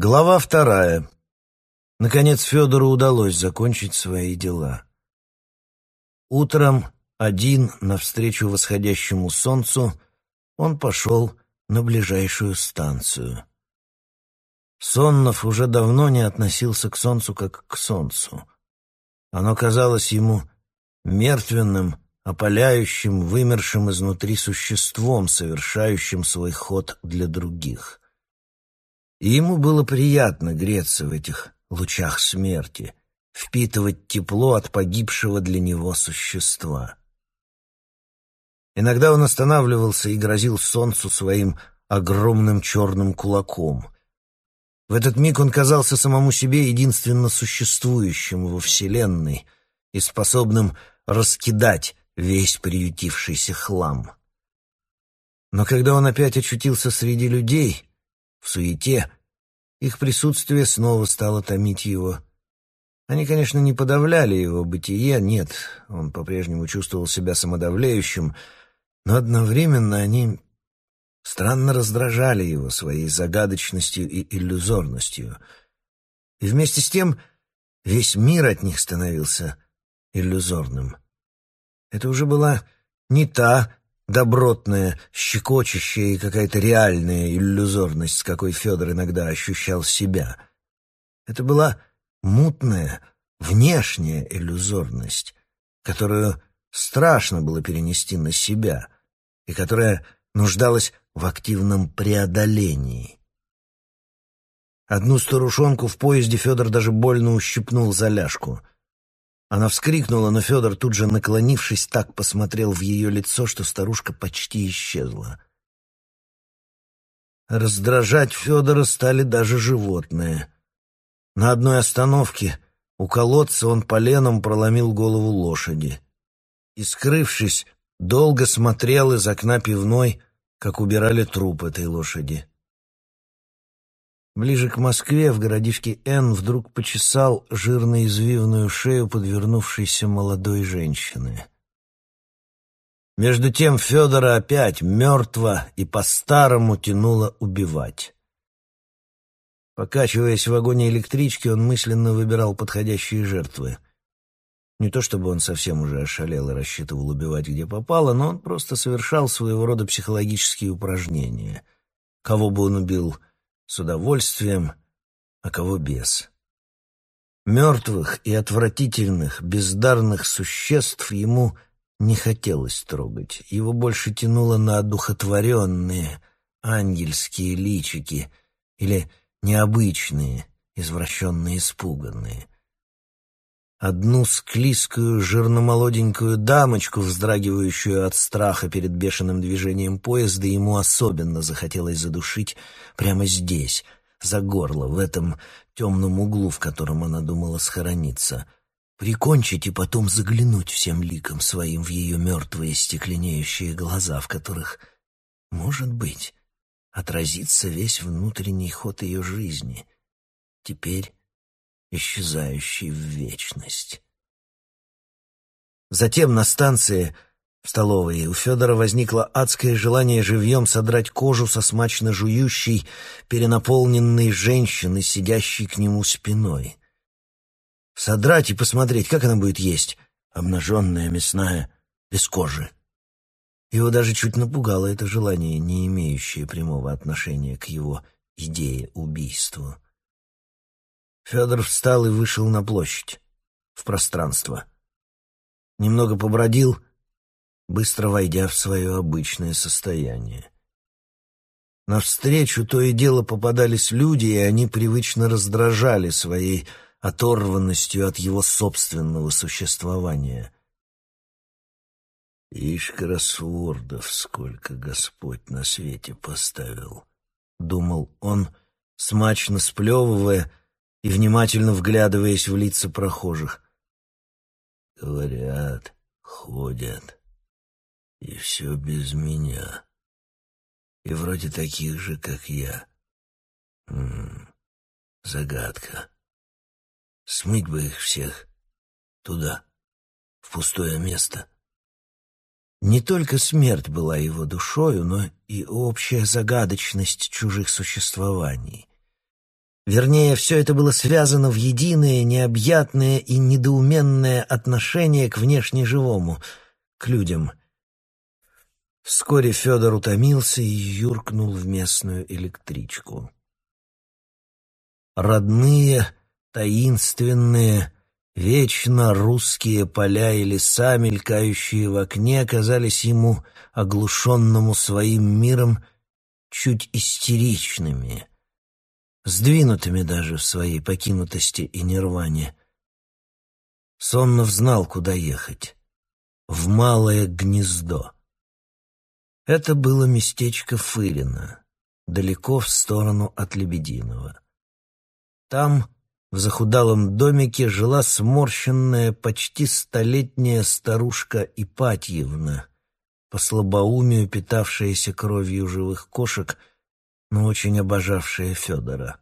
Глава вторая. Наконец Федору удалось закончить свои дела. Утром, один, навстречу восходящему солнцу, он пошел на ближайшую станцию. Соннов уже давно не относился к солнцу как к солнцу. Оно казалось ему мертвенным, опаляющим, вымершим изнутри существом, совершающим свой ход для других — и ему было приятно греться в этих лучах смерти, впитывать тепло от погибшего для него существа. Иногда он останавливался и грозил солнцу своим огромным черным кулаком. В этот миг он казался самому себе единственно существующим во Вселенной и способным раскидать весь приютившийся хлам. Но когда он опять очутился среди людей — в суете, их присутствие снова стало томить его. Они, конечно, не подавляли его бытие, нет, он по-прежнему чувствовал себя самодавляющим, но одновременно они странно раздражали его своей загадочностью и иллюзорностью. И вместе с тем весь мир от них становился иллюзорным. Это уже была не та добротная, щекочущая и какая-то реальная иллюзорность, с какой Федор иногда ощущал себя. Это была мутная, внешняя иллюзорность, которую страшно было перенести на себя и которая нуждалась в активном преодолении. Одну старушонку в поезде Федор даже больно ущипнул за ляжку — она вскрикнула, но Федор, тут же наклонившись, так посмотрел в ее лицо, что старушка почти исчезла. Раздражать Федора стали даже животные. На одной остановке у колодца он поленом проломил голову лошади. И, скрывшись, долго смотрел из окна пивной, как убирали труп этой лошади. Ближе к Москве, в городишке Н, вдруг почесал жирно-извивную шею подвернувшейся молодой женщины. Между тем Федора опять мертво и по-старому тянуло убивать. Покачиваясь в вагоне электрички, он мысленно выбирал подходящие жертвы. Не то чтобы он совсем уже ошалел и рассчитывал убивать где попало, но он просто совершал своего рода психологические упражнения. Кого бы он убил — с удовольствием, а кого без. Мертвых и отвратительных, бездарных существ ему не хотелось трогать. Его больше тянуло на одухотворенные ангельские личики или необычные, извращенные, испуганные — Одну склизкую, жирномолоденькую дамочку, вздрагивающую от страха перед бешеным движением поезда, ему особенно захотелось задушить прямо здесь, за горло, в этом темном углу, в котором она думала схорониться. Прикончить и потом заглянуть всем ликом своим в ее мертвые стекленеющие глаза, в которых, может быть, отразится весь внутренний ход ее жизни. Теперь исчезающий в вечность. Затем на станции, в столовой, у Федора возникло адское желание живьем содрать кожу со смачно жующей, перенаполненной женщины, сидящей к нему спиной. Содрать и посмотреть, как она будет есть, обнаженная, мясная, без кожи. Его даже чуть напугало это желание, не имеющее прямого отношения к его идее убийства. Федор встал и вышел на площадь, в пространство. Немного побродил, быстро войдя в свое обычное состояние. Навстречу то и дело попадались люди, и они привычно раздражали своей оторванностью от его собственного существования. «Ишь, кроссвордов, сколько Господь на свете поставил!» — думал он, смачно сплевывая и внимательно вглядываясь в лица прохожих. Говорят, ходят, и все без меня. И вроде таких же, как я. М -м, загадка. Смыть бы их всех туда, в пустое место. Не только смерть была его душою, но и общая загадочность чужих существований. Вернее, все это было связано в единое, необъятное и недоуменное отношение к внешне живому, к людям. Вскоре Федор утомился и юркнул в местную электричку. Родные, таинственные, вечно русские поля и леса, мелькающие в окне, казались ему, оглушенному своим миром, чуть истеричными, сдвинутыми даже в своей покинутости и нирване. Соннов знал, куда ехать. В малое гнездо. Это было местечко Фырина, далеко в сторону от Лебединого. Там, в захудалом домике, жила сморщенная, почти столетняя старушка Ипатьевна, по слабоумию питавшаяся кровью живых кошек, но очень обожавшая Федора.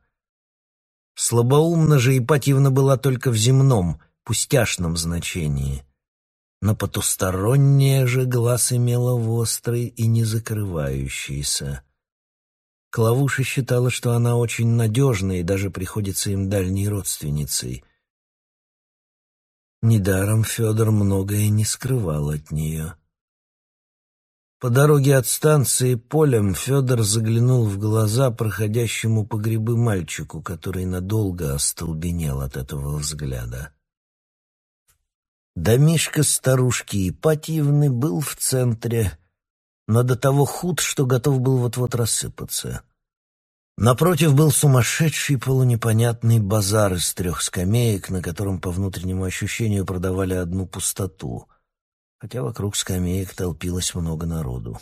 Слабоумна же Ипатьевна была только в земном, пустяшном значении. На потустороннее же глаз имела острый и не закрывающийся. Клавуша считала, что она очень надежна и даже приходится им дальней родственницей. Недаром Федор многое не скрывал от нее. По дороге от станции полем Федор заглянул в глаза проходящему по грибы мальчику, который надолго остолбенел от этого взгляда. Домишко старушки Ипатьевны был в центре, но до того худ, что готов был вот-вот рассыпаться. Напротив был сумасшедший полунепонятный базар из трех скамеек, на котором по внутреннему ощущению продавали одну пустоту, хотя вокруг скамеек толпилось много народу.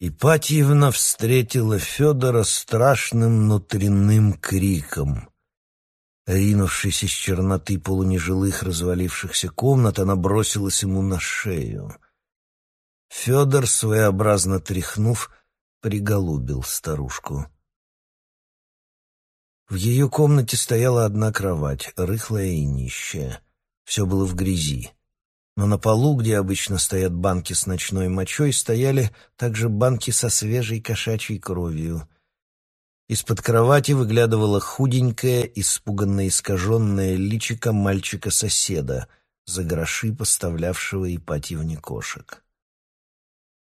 Ипатьевна встретила Федора страшным внутренним криком. Ринувшись из черноты полунежилых развалившихся комнат, она бросилась ему на шею. Федор, своеобразно тряхнув, приголубил старушку. В ее комнате стояла одна кровать, рыхлая и нищая. Все было в грязи. Но на полу, где обычно стоят банки с ночной мочой, стояли также банки со свежей кошачьей кровью — из-под кровати выглядывало худенькое, испуганно искаженное личико мальчика-соседа, за гроши поставлявшего Ипатьевне кошек.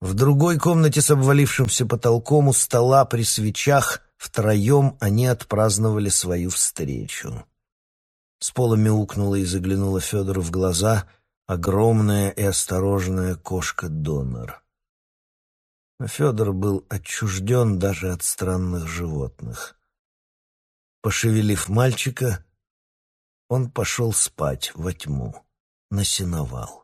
В другой комнате с обвалившимся потолком у стола при свечах втроем они отпраздновали свою встречу. С пола мяукнула и заглянула Федору в глаза огромная и осторожная кошка-донор. Но Федор был отчужден даже от странных животных. Пошевелив мальчика, он пошел спать во тьму, на сеновал.